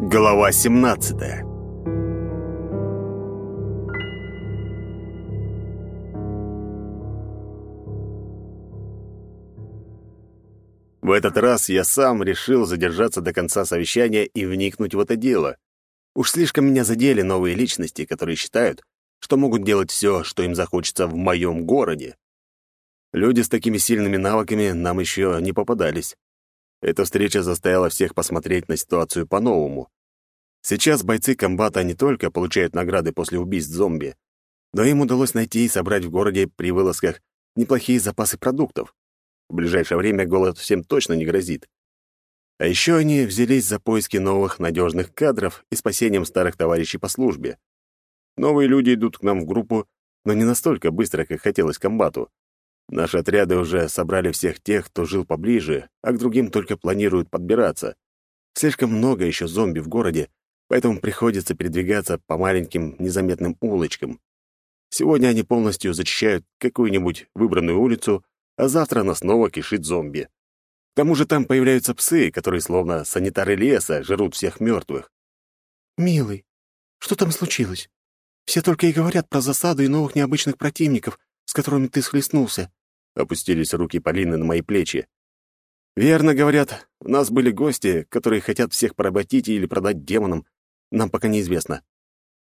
Глава 17 В этот раз я сам решил задержаться до конца совещания и вникнуть в это дело. Уж слишком меня задели новые личности, которые считают, что могут делать все, что им захочется в моем городе. Люди с такими сильными навыками нам еще не попадались. Эта встреча заставила всех посмотреть на ситуацию по-новому. Сейчас бойцы комбата не только получают награды после убийств зомби, но им удалось найти и собрать в городе при вылазках неплохие запасы продуктов. В ближайшее время голод всем точно не грозит. А еще они взялись за поиски новых надежных кадров и спасением старых товарищей по службе. Новые люди идут к нам в группу, но не настолько быстро, как хотелось комбату. Наши отряды уже собрали всех тех, кто жил поближе, а к другим только планируют подбираться. Слишком много еще зомби в городе, поэтому приходится передвигаться по маленьким незаметным улочкам. Сегодня они полностью зачищают какую-нибудь выбранную улицу, а завтра она снова кишит зомби. К тому же там появляются псы, которые, словно санитары леса, жрут всех мертвых. «Милый, что там случилось? Все только и говорят про засаду и новых необычных противников, с которыми ты схлестнулся». Опустились руки Полины на мои плечи. «Верно говорят, у нас были гости, которые хотят всех поработить или продать демонам. Нам пока неизвестно.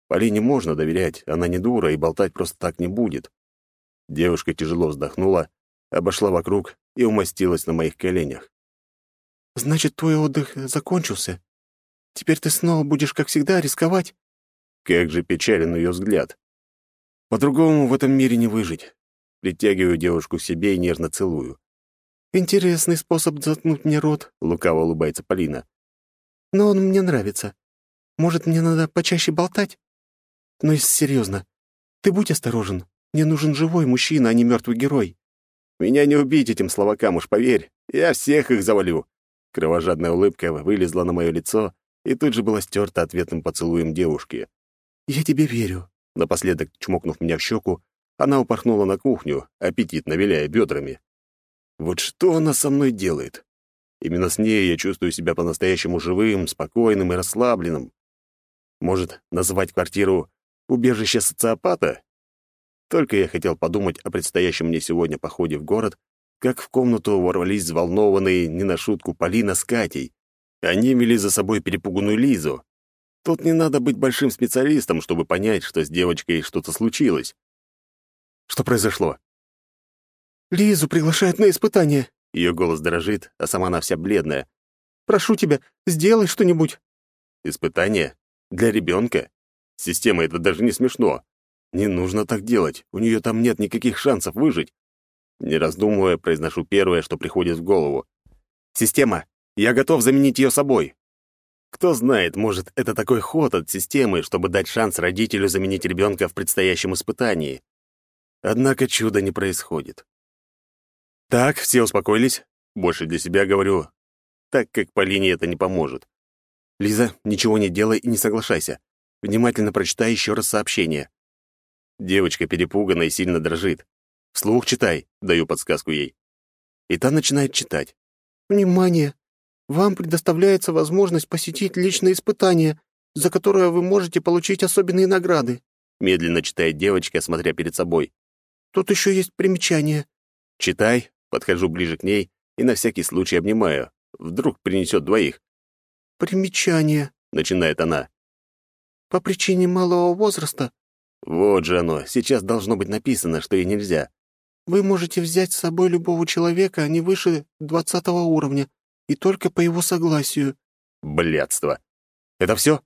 Полине можно доверять, она не дура и болтать просто так не будет». Девушка тяжело вздохнула, обошла вокруг и умостилась на моих коленях. «Значит, твой отдых закончился? Теперь ты снова будешь, как всегда, рисковать?» Как же печален ее взгляд. По-другому в этом мире не выжить. Притягиваю девушку к себе и нежно целую. «Интересный способ заткнуть мне рот», — лукаво улыбается Полина. «Но он мне нравится. Может, мне надо почаще болтать? Но если серьезно, ты будь осторожен. Мне нужен живой мужчина, а не мертвый герой». Меня не убить этим словакам, уж поверь. Я всех их завалю. Кровожадная улыбка вылезла на мое лицо и тут же была стерта ответным поцелуем девушки. «Я тебе верю». Напоследок, чмокнув меня в щеку, она упорхнула на кухню, аппетитно виляя бедрами. Вот что она со мной делает? Именно с ней я чувствую себя по-настоящему живым, спокойным и расслабленным. Может, назвать квартиру «убежище социопата»? Только я хотел подумать о предстоящем мне сегодня походе в город, как в комнату ворвались взволнованные не на шутку Полина с Катей. Они вели за собой перепуганную Лизу. Тут не надо быть большим специалистом, чтобы понять, что с девочкой что-то случилось. Что произошло? «Лизу приглашают на испытание». Ее голос дрожит, а сама она вся бледная. «Прошу тебя, сделай что-нибудь». «Испытание? Для ребенка? Система — это даже не смешно. Не нужно так делать, у нее там нет никаких шансов выжить. Не раздумывая, произношу первое, что приходит в голову. «Система, я готов заменить ее собой». Кто знает, может, это такой ход от системы, чтобы дать шанс родителю заменить ребенка в предстоящем испытании. Однако чуда не происходит. Так, все успокоились. Больше для себя говорю, так как Полине это не поможет. Лиза, ничего не делай и не соглашайся. Внимательно прочитай еще раз сообщение. Девочка перепугана и сильно дрожит. «Вслух читай», — даю подсказку ей. И та начинает читать. «Внимание! Вам предоставляется возможность посетить личное испытание, за которое вы можете получить особенные награды», — медленно читает девочка, смотря перед собой. «Тут еще есть примечание». «Читай», — подхожу ближе к ней и на всякий случай обнимаю. Вдруг принесет двоих. «Примечание», — начинает она. «По причине малого возраста вот же оно, сейчас должно быть написано, что ей нельзя. Вы можете взять с собой любого человека не выше двадцатого уровня, и только по его согласию. Блядство. Это все?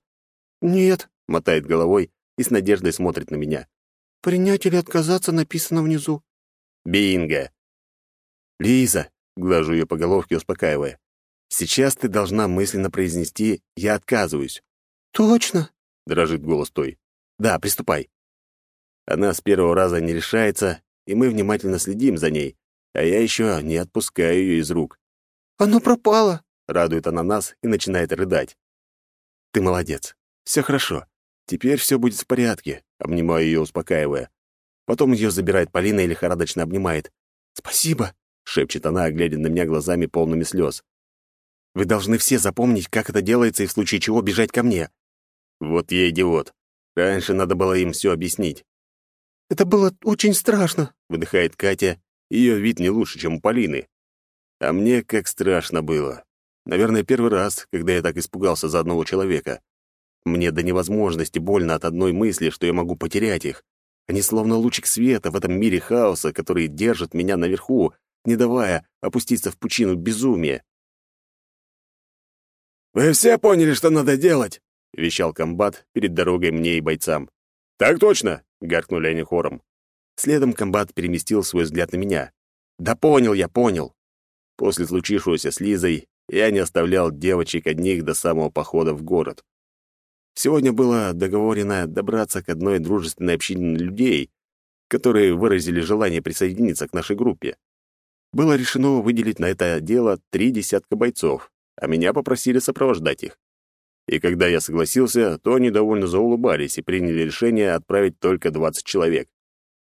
Нет, мотает головой и с надеждой смотрит на меня. Принять или отказаться написано внизу. Бинго. Лиза, глажу ее по головке, успокаивая. Сейчас ты должна мысленно произнести «я отказываюсь». «Точно?» — дрожит голос той. «Да, приступай». Она с первого раза не решается, и мы внимательно следим за ней, а я еще не отпускаю ее из рук. «Оно пропало!» — радует она нас и начинает рыдать. «Ты молодец. Все хорошо. Теперь все будет в порядке», — обнимаю ее, успокаивая. Потом ее забирает Полина и лихорадочно обнимает. «Спасибо!» — шепчет она, глядя на меня глазами полными слез. Вы должны все запомнить, как это делается, и в случае чего бежать ко мне». Вот я идиот. Раньше надо было им все объяснить. «Это было очень страшно», — выдыхает Катя. Ее вид не лучше, чем у Полины. А мне как страшно было. Наверное, первый раз, когда я так испугался за одного человека. Мне до невозможности больно от одной мысли, что я могу потерять их. Они словно лучик света в этом мире хаоса, который держит меня наверху, не давая опуститься в пучину безумия. «Вы все поняли, что надо делать?» — вещал комбат перед дорогой мне и бойцам. «Так точно!» — гаркнули они хором. Следом комбат переместил свой взгляд на меня. «Да понял я, понял!» После случившегося с Лизой я не оставлял девочек одних до самого похода в город. Сегодня было договорено добраться к одной дружественной общине людей, которые выразили желание присоединиться к нашей группе. Было решено выделить на это дело три десятка бойцов, а меня попросили сопровождать их. И когда я согласился, то они довольно заулыбались и приняли решение отправить только 20 человек.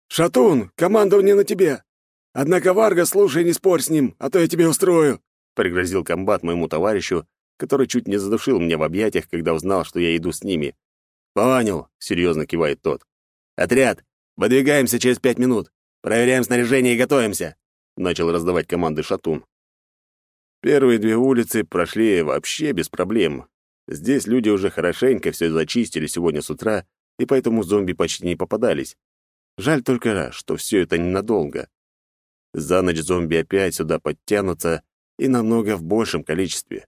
«Шатун, командование на тебе! Однако Варга, слушай, не спорь с ним, а то я тебе устрою!» пригрозил комбат моему товарищу, который чуть не задушил меня в объятиях, когда узнал, что я иду с ними. «Понял», — серьезно кивает тот. «Отряд, выдвигаемся через пять минут. Проверяем снаряжение и готовимся», — начал раздавать команды Шатун. Первые две улицы прошли вообще без проблем. Здесь люди уже хорошенько все зачистили сегодня с утра, и поэтому зомби почти не попадались. Жаль только, что все это ненадолго. За ночь зомби опять сюда подтянутся, и намного в большем количестве.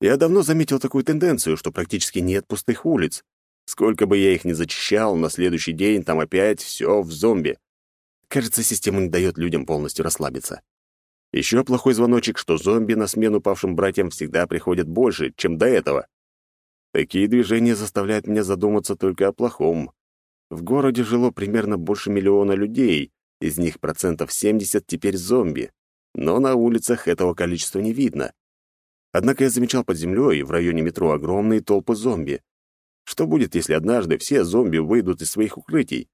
Я давно заметил такую тенденцию, что практически нет пустых улиц. Сколько бы я их ни зачищал, на следующий день там опять все в зомби. Кажется, система не дает людям полностью расслабиться. Еще плохой звоночек, что зомби на смену павшим братьям всегда приходят больше, чем до этого. Такие движения заставляют меня задуматься только о плохом. В городе жило примерно больше миллиона людей, из них процентов 70 теперь зомби но на улицах этого количества не видно. Однако я замечал под землей в районе метро огромные толпы зомби. Что будет, если однажды все зомби выйдут из своих укрытий?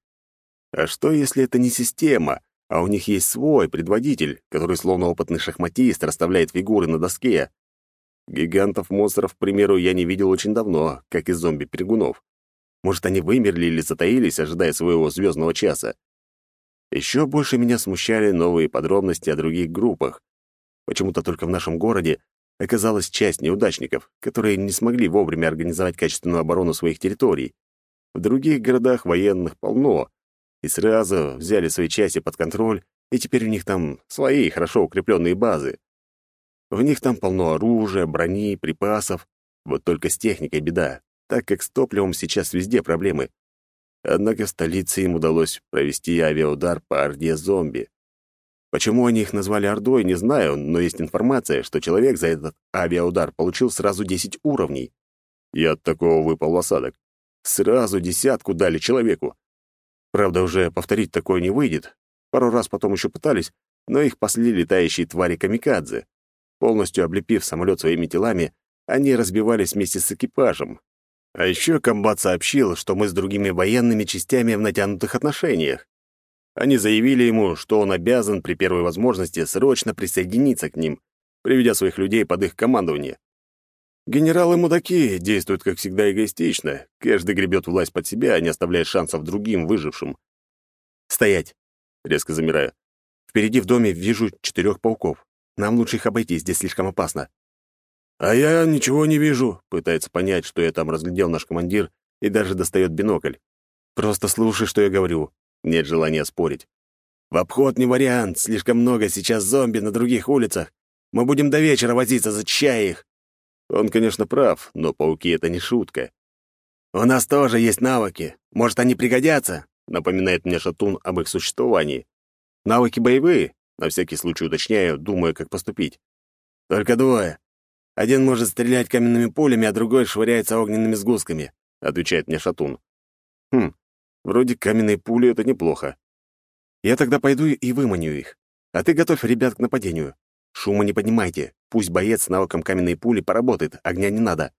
А что, если это не система, а у них есть свой предводитель, который словно опытный шахматист расставляет фигуры на доске? Гигантов-монстров, к примеру, я не видел очень давно, как и зомби-перегунов. Может, они вымерли или затаились, ожидая своего звездного часа. Еще больше меня смущали новые подробности о других группах. Почему-то только в нашем городе оказалась часть неудачников, которые не смогли вовремя организовать качественную оборону своих территорий. В других городах военных полно, и сразу взяли свои части под контроль, и теперь у них там свои хорошо укрепленные базы. В них там полно оружия, брони, припасов. Вот только с техникой беда, так как с топливом сейчас везде проблемы. Однако в столице им удалось провести авиаудар по орде зомби. Почему они их назвали Ордой, не знаю, но есть информация, что человек за этот авиаудар получил сразу 10 уровней. Я от такого выпал в осадок. Сразу десятку дали человеку. Правда, уже повторить такое не выйдет. Пару раз потом еще пытались, но их пасли летающие твари камикадзе. Полностью облепив самолет своими телами, они разбивались вместе с экипажем, а еще комбат сообщил, что мы с другими военными частями в натянутых отношениях. Они заявили ему, что он обязан при первой возможности срочно присоединиться к ним, приведя своих людей под их командование. Генералы-мудаки действуют, как всегда, эгоистично. Каждый гребет власть под себя, не оставляя шансов другим выжившим. «Стоять!» — резко замираю. «Впереди в доме вижу четырех пауков. Нам лучше их обойти, здесь слишком опасно». «А я ничего не вижу», — пытается понять, что я там разглядел наш командир, и даже достает бинокль. «Просто слушай, что я говорю». Нет желания спорить. «В обход не вариант, слишком много сейчас зомби на других улицах. Мы будем до вечера возиться, зачищая их». Он, конечно, прав, но пауки — это не шутка. «У нас тоже есть навыки. Может, они пригодятся?» — напоминает мне Шатун об их существовании. «Навыки боевые?» — на всякий случай уточняю, думая, как поступить. «Только двое. Один может стрелять каменными пулями, а другой швыряется огненными сгустками», — отвечает мне Шатун. «Хм, вроде каменные пули — это неплохо. Я тогда пойду и выманю их. А ты готовь ребят к нападению. Шума не поднимайте. Пусть боец с навыком каменной пули поработает, огня не надо».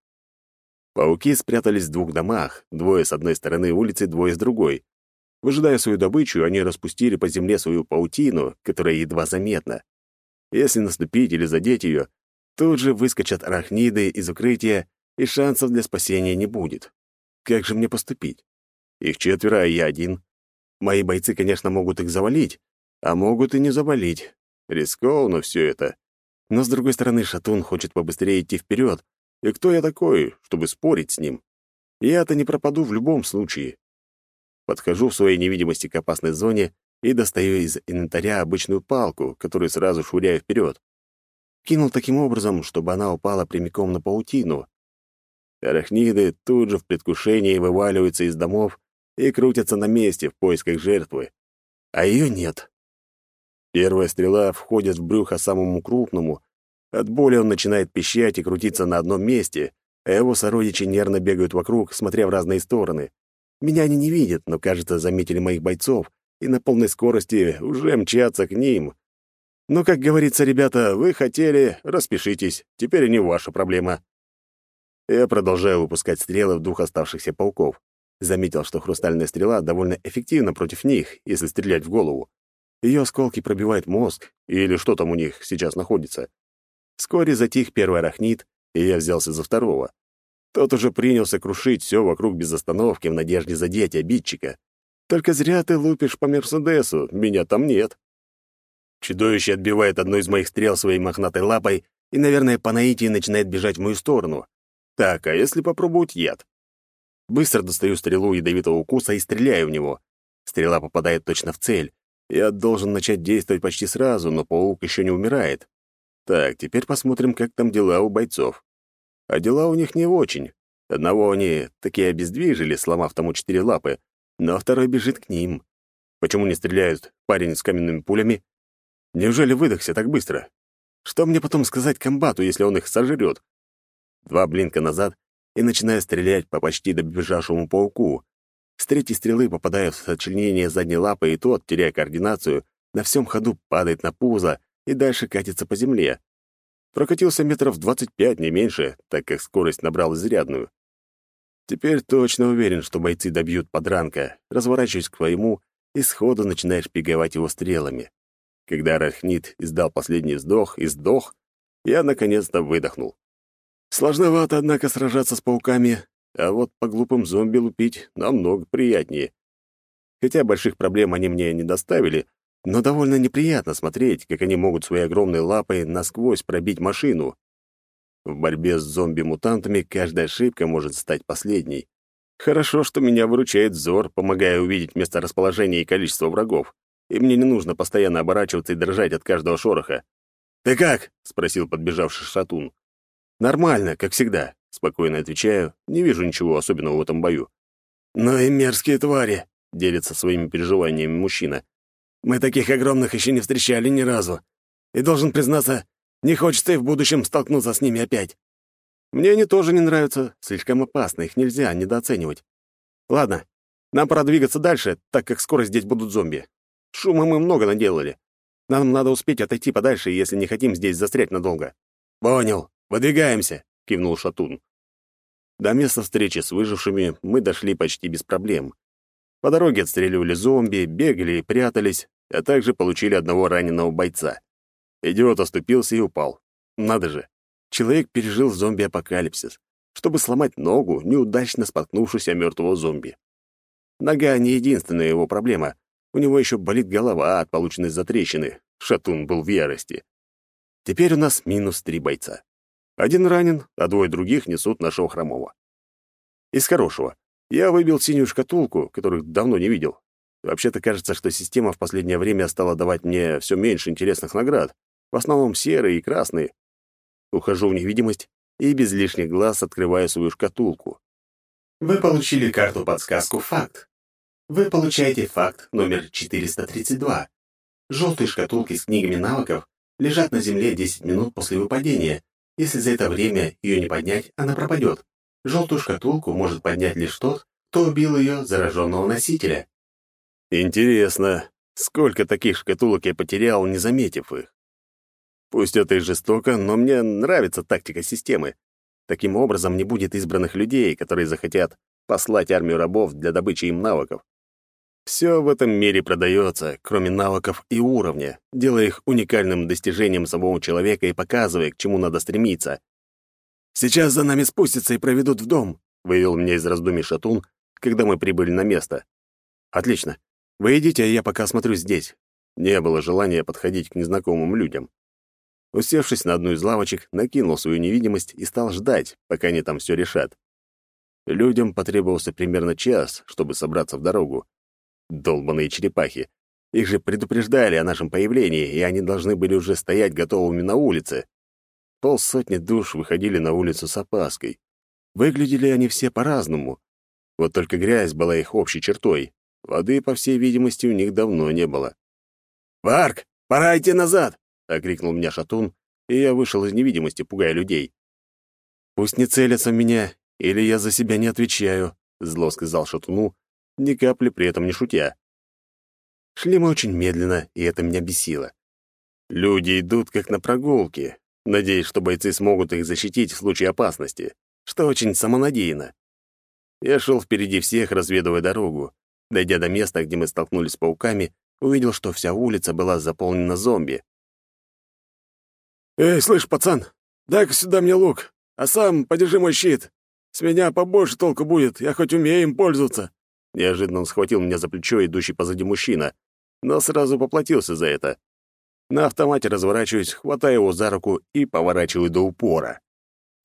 Пауки спрятались в двух домах, двое с одной стороны улицы, двое с другой. Выжидая свою добычу, они распустили по земле свою паутину, которая едва заметна. Если наступить или задеть ее, Тут же выскочат арахниды из укрытия, и шансов для спасения не будет. Как же мне поступить? Их четверо, а я один. Мои бойцы, конечно, могут их завалить, а могут и не завалить. Рискованно все это. Но, с другой стороны, Шатун хочет побыстрее идти вперед. И кто я такой, чтобы спорить с ним? Я-то не пропаду в любом случае. Подхожу в своей невидимости к опасной зоне и достаю из инвентаря обычную палку, которую сразу швыряю вперед. Кинул таким образом, чтобы она упала прямиком на паутину. Арахниды тут же в предвкушении вываливаются из домов и крутятся на месте в поисках жертвы. А ее нет. Первая стрела входит в брюхо самому крупному. От боли он начинает пищать и крутиться на одном месте, а его сородичи нервно бегают вокруг, смотря в разные стороны. Меня они не видят, но, кажется, заметили моих бойцов и на полной скорости уже мчатся к ним. Но, как говорится, ребята, вы хотели, распишитесь, теперь не ваша проблема. Я продолжаю выпускать стрелы в двух оставшихся пауков. Заметил, что хрустальная стрела довольно эффективна против них, если стрелять в голову. Ее осколки пробивают мозг, или что там у них сейчас находится. Вскоре затих первый арахнит, и я взялся за второго. Тот уже принялся крушить все вокруг без остановки в надежде задеть обидчика. Только зря ты лупишь по Мерседесу, меня там нет. Чудовище отбивает одну из моих стрел своей мохнатой лапой и, наверное, по наитии начинает бежать в мою сторону. Так, а если попробовать яд? Быстро достаю стрелу ядовитого укуса и стреляю в него. Стрела попадает точно в цель. Я должен начать действовать почти сразу, но паук еще не умирает. Так, теперь посмотрим, как там дела у бойцов. А дела у них не очень. Одного они такие обездвижили, сломав тому четыре лапы, но второй бежит к ним. Почему не стреляют парень с каменными пулями? Неужели выдохся так быстро? Что мне потом сказать комбату, если он их сожрет? Два блинка назад и начинаю стрелять по почти добежавшему пауку. С третьей стрелы попадаю в сочленение задней лапы, и тот, теряя координацию, на всем ходу падает на пузо и дальше катится по земле. Прокатился метров двадцать пять, не меньше, так как скорость набрал изрядную. Теперь точно уверен, что бойцы добьют подранка, разворачиваюсь к своему и сходу начинаешь пиговать его стрелами. Когда арахнит издал последний вздох и сдох, я наконец-то выдохнул. Сложновато, однако, сражаться с пауками, а вот по глупым зомби лупить намного приятнее. Хотя больших проблем они мне не доставили, но довольно неприятно смотреть, как они могут своей огромной лапой насквозь пробить машину. В борьбе с зомби-мутантами каждая ошибка может стать последней. Хорошо, что меня выручает взор, помогая увидеть место расположения и количество врагов, и мне не нужно постоянно оборачиваться и дрожать от каждого шороха. «Ты как?» — спросил подбежавший шатун. «Нормально, как всегда», — спокойно отвечаю, не вижу ничего особенного в этом бою. «Ну и мерзкие твари», — делится своими переживаниями мужчина. Мы таких огромных еще не встречали ни разу. И должен признаться, не хочется и в будущем столкнуться с ними опять. Мне они тоже не нравятся. Слишком опасно, их нельзя недооценивать. Ладно, нам пора двигаться дальше, так как скоро здесь будут зомби. Шума мы много наделали. Нам надо успеть отойти подальше, если не хотим здесь застрять надолго. Понял. Выдвигаемся, кивнул Шатун. До места встречи с выжившими мы дошли почти без проблем. По дороге отстреливали зомби, бегали и прятались, а также получили одного раненого бойца. Идиот оступился и упал. Надо же, человек пережил зомби-апокалипсис, чтобы сломать ногу, неудачно споткнувшись о мертвого зомби. Нога не единственная его проблема. У него еще болит голова от полученной затрещины. Шатун был в ярости. Теперь у нас минус три бойца. Один ранен, а двое других несут нашего хромого. Из хорошего. Я выбил синюю шкатулку, которую давно не видел. Вообще-то кажется, что система в последнее время стала давать мне все меньше интересных наград, в основном серые и красные. Ухожу в невидимость и без лишних глаз открываю свою шкатулку. Вы получили карту-подсказку «Факт». Вы получаете факт номер 432. Желтые шкатулки с книгами навыков лежат на земле 10 минут после выпадения. Если за это время ее не поднять, она пропадет. Желтую шкатулку может поднять лишь тот, кто убил ее зараженного носителя. Интересно, сколько таких шкатулок я потерял, не заметив их? Пусть это и жестоко, но мне нравится тактика системы. Таким образом, не будет избранных людей, которые захотят послать армию рабов для добычи им навыков. Все в этом мире продается, кроме навыков и уровня, делая их уникальным достижением самого человека и показывая, к чему надо стремиться. «Сейчас за нами спустятся и проведут в дом», — вывел меня из раздумий Шатун, когда мы прибыли на место. «Отлично. Вы идите, а я пока смотрю здесь». Не было желания подходить к незнакомым людям. Усевшись на одну из лавочек, накинул свою невидимость и стал ждать, пока они там все решат. Людям потребовался примерно час, чтобы собраться в дорогу. Долбаные черепахи. Их же предупреждали о нашем появлении, и они должны были уже стоять готовыми на улице. Полсотни душ выходили на улицу с опаской. Выглядели они все по-разному. Вот только грязь была их общей чертой. Воды, по всей видимости, у них давно не было. «Варк, пора идти назад!» — окрикнул меня Шатун, и я вышел из невидимости, пугая людей. «Пусть не целятся в меня, или я за себя не отвечаю», — зло сказал Шатуну, ни капли при этом не шутя. Шли мы очень медленно, и это меня бесило. Люди идут как на прогулке, надеясь, что бойцы смогут их защитить в случае опасности, что очень самонадеянно. Я шел впереди всех, разведывая дорогу. Дойдя до места, где мы столкнулись с пауками, увидел, что вся улица была заполнена зомби. «Эй, слышь, пацан, дай-ка сюда мне лук, а сам подержи мой щит. С меня побольше толку будет, я хоть умею им пользоваться». Неожиданно он схватил меня за плечо, идущий позади мужчина, но сразу поплатился за это. На автомате разворачиваюсь, хватаю его за руку и поворачиваю до упора.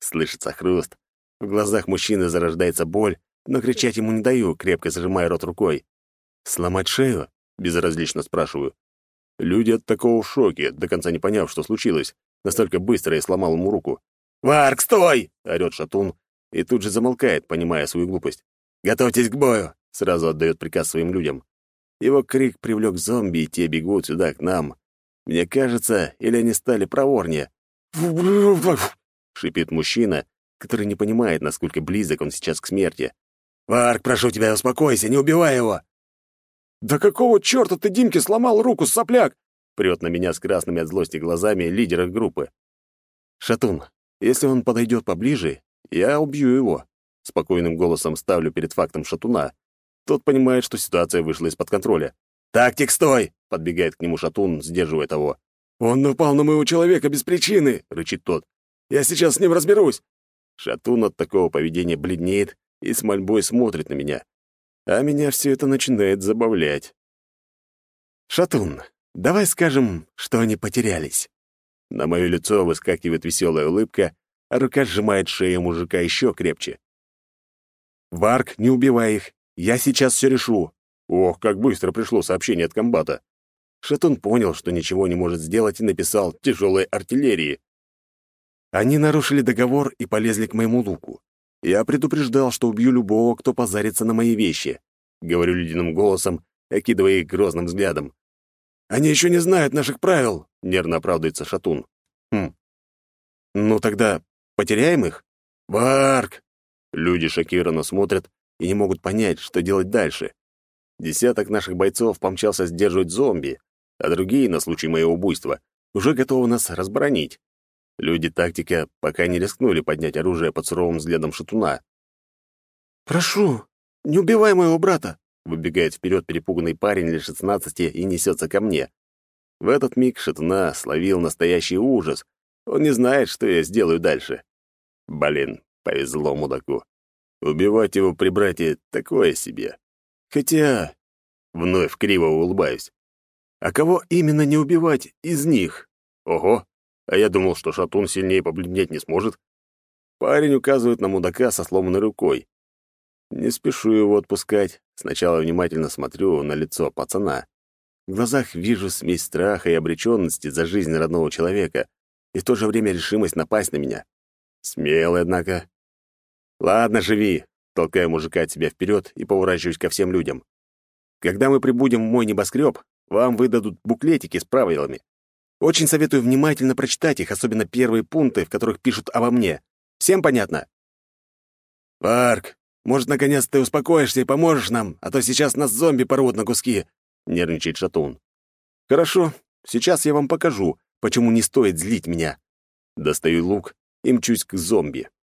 Слышится хруст. В глазах мужчины зарождается боль, но кричать ему не даю, крепко зажимая рот рукой. «Сломать шею?» — безразлично спрашиваю. Люди от такого в шоке, до конца не поняв, что случилось. Настолько быстро я сломал ему руку. «Варк, стой!» — орёт шатун, и тут же замолкает, понимая свою глупость. «Готовьтесь к бою!» — сразу отдает приказ своим людям. Его крик привлек зомби, и те бегут сюда, к нам. Мне кажется, или они стали проворнее. шипит мужчина, который не понимает, насколько близок он сейчас к смерти. «Варк, прошу тебя, успокойся, не убивай его!» «Да какого черта ты Димке сломал руку, сопляк?» прет на меня с красными от злости глазами лидер их группы. «Шатун, если он подойдет поближе, я убью его. Спокойным голосом ставлю перед фактом шатуна. Тот понимает, что ситуация вышла из-под контроля. «Тактик, стой!» — подбегает к нему шатун, сдерживая того. «Он напал на моего человека без причины!» — рычит тот. «Я сейчас с ним разберусь!» Шатун от такого поведения бледнеет и с мольбой смотрит на меня. А меня все это начинает забавлять. «Шатун, давай скажем, что они потерялись». На мое лицо выскакивает веселая улыбка, а рука сжимает шею мужика еще крепче. «Варк, не убивай их. Я сейчас все решу». Ох, как быстро пришло сообщение от комбата. Шатун понял, что ничего не может сделать, и написал «тяжелой артиллерии». Они нарушили договор и полезли к моему луку. Я предупреждал, что убью любого, кто позарится на мои вещи. Говорю ледяным голосом, окидывая их грозным взглядом. «Они еще не знают наших правил», — нервно оправдывается Шатун. «Хм. Ну тогда потеряем их?» «Варк!» Люди шокированно смотрят и не могут понять, что делать дальше. Десяток наших бойцов помчался сдерживать зомби, а другие, на случай моего убийства, уже готовы нас разбронить. Люди тактика пока не рискнули поднять оружие под суровым взглядом шатуна. «Прошу, не убивай моего брата!» Выбегает вперед перепуганный парень лет шестнадцати и несется ко мне. В этот миг шатуна словил настоящий ужас. Он не знает, что я сделаю дальше. Блин, повезло мудаку. Убивать его при брате — такое себе. Хотя... Вновь криво улыбаюсь. А кого именно не убивать из них? Ого, а я думал, что шатун сильнее побледнеть не сможет. Парень указывает на мудака со сломанной рукой. Не спешу его отпускать. Сначала внимательно смотрю на лицо пацана. В глазах вижу смесь страха и обреченности за жизнь родного человека и в то же время решимость напасть на меня. Смелый, однако. «Ладно, живи», — толкаю мужика от себя вперед и поворачиваюсь ко всем людям. «Когда мы прибудем в мой небоскреб, вам выдадут буклетики с правилами. Очень советую внимательно прочитать их, особенно первые пункты, в которых пишут обо мне. Всем понятно?» «Парк, может, наконец ты успокоишься и поможешь нам, а то сейчас нас зомби порвут на куски», — нервничает Шатун. «Хорошо, сейчас я вам покажу, почему не стоит злить меня». Достаю лук и мчусь к зомби.